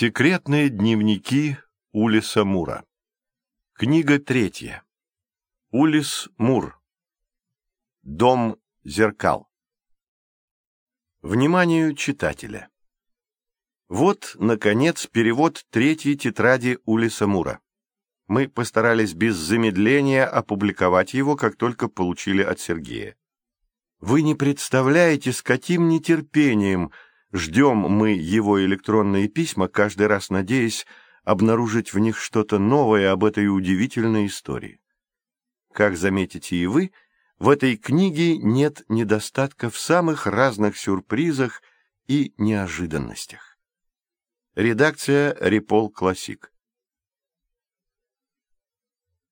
Секретные дневники Улиса Мура. Книга третья. Улис Мур. Дом зеркал. Вниманию читателя. Вот, наконец, перевод третьей тетради Улиса Мура. Мы постарались без замедления опубликовать его, как только получили от Сергея. Вы не представляете, с каким нетерпением – Ждем мы его электронные письма, каждый раз надеясь обнаружить в них что-то новое об этой удивительной истории. Как заметите и вы, в этой книге нет недостатка в самых разных сюрпризах и неожиданностях. Редакция Репол Классик.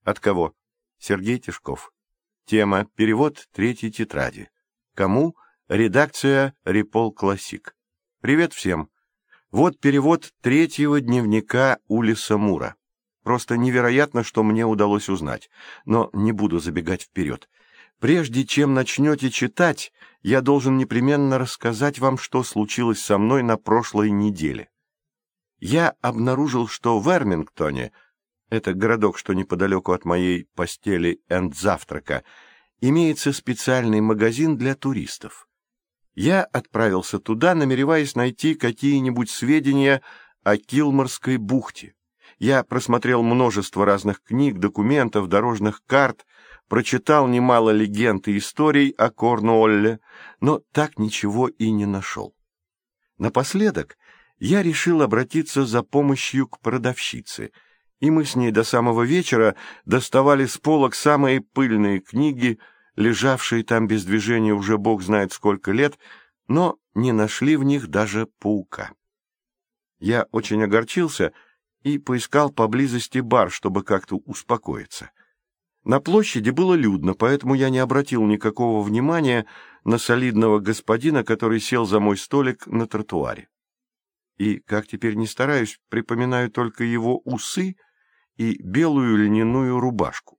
От кого? Сергей Тишков. Тема «Перевод третьей тетради». Кому? Редакция Репол Классик. Привет всем. Вот перевод третьего дневника Улиса Мура. Просто невероятно, что мне удалось узнать, но не буду забегать вперед. Прежде чем начнете читать, я должен непременно рассказать вам, что случилось со мной на прошлой неделе. Я обнаружил, что в Эрмингтоне, это городок, что неподалеку от моей постели энд завтрака, имеется специальный магазин для туристов. Я отправился туда, намереваясь найти какие-нибудь сведения о Килморской бухте. Я просмотрел множество разных книг, документов, дорожных карт, прочитал немало легенд и историй о Корнуолле, но так ничего и не нашел. Напоследок я решил обратиться за помощью к продавщице, и мы с ней до самого вечера доставали с полок самые пыльные книги, лежавшие там без движения уже бог знает сколько лет, но не нашли в них даже паука. Я очень огорчился и поискал поблизости бар, чтобы как-то успокоиться. На площади было людно, поэтому я не обратил никакого внимания на солидного господина, который сел за мой столик на тротуаре. И, как теперь не стараюсь, припоминаю только его усы и белую льняную рубашку.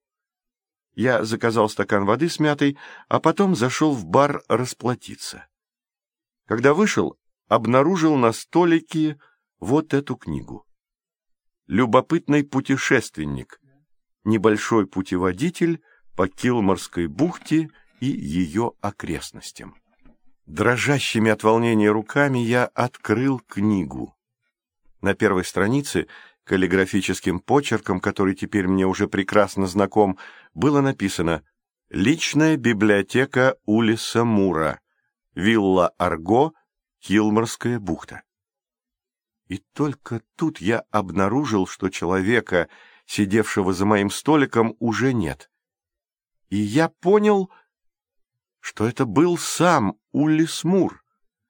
Я заказал стакан воды с мятой, а потом зашел в бар расплатиться. Когда вышел, обнаружил на столике вот эту книгу. «Любопытный путешественник. Небольшой путеводитель по Килморской бухте и ее окрестностям». Дрожащими от волнения руками я открыл книгу. На первой странице каллиграфическим почерком, который теперь мне уже прекрасно знаком, было написано «Личная библиотека Улиса Мура, вилла Арго, Килморская бухта». И только тут я обнаружил, что человека, сидевшего за моим столиком, уже нет. И я понял, что это был сам Улис Мур,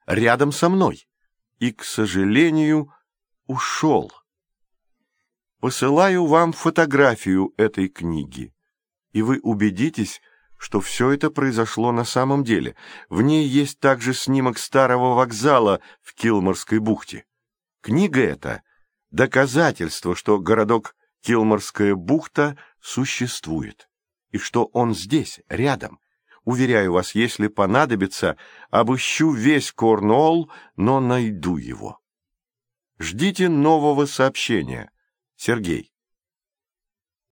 рядом со мной, и, к сожалению, ушел. Посылаю вам фотографию этой книги, и вы убедитесь, что все это произошло на самом деле. В ней есть также снимок старого вокзала в Килморской бухте. Книга эта — доказательство, что городок Килморская бухта существует, и что он здесь, рядом. Уверяю вас, если понадобится, обыщу весь Корнуолл, но найду его. Ждите нового сообщения. Сергей.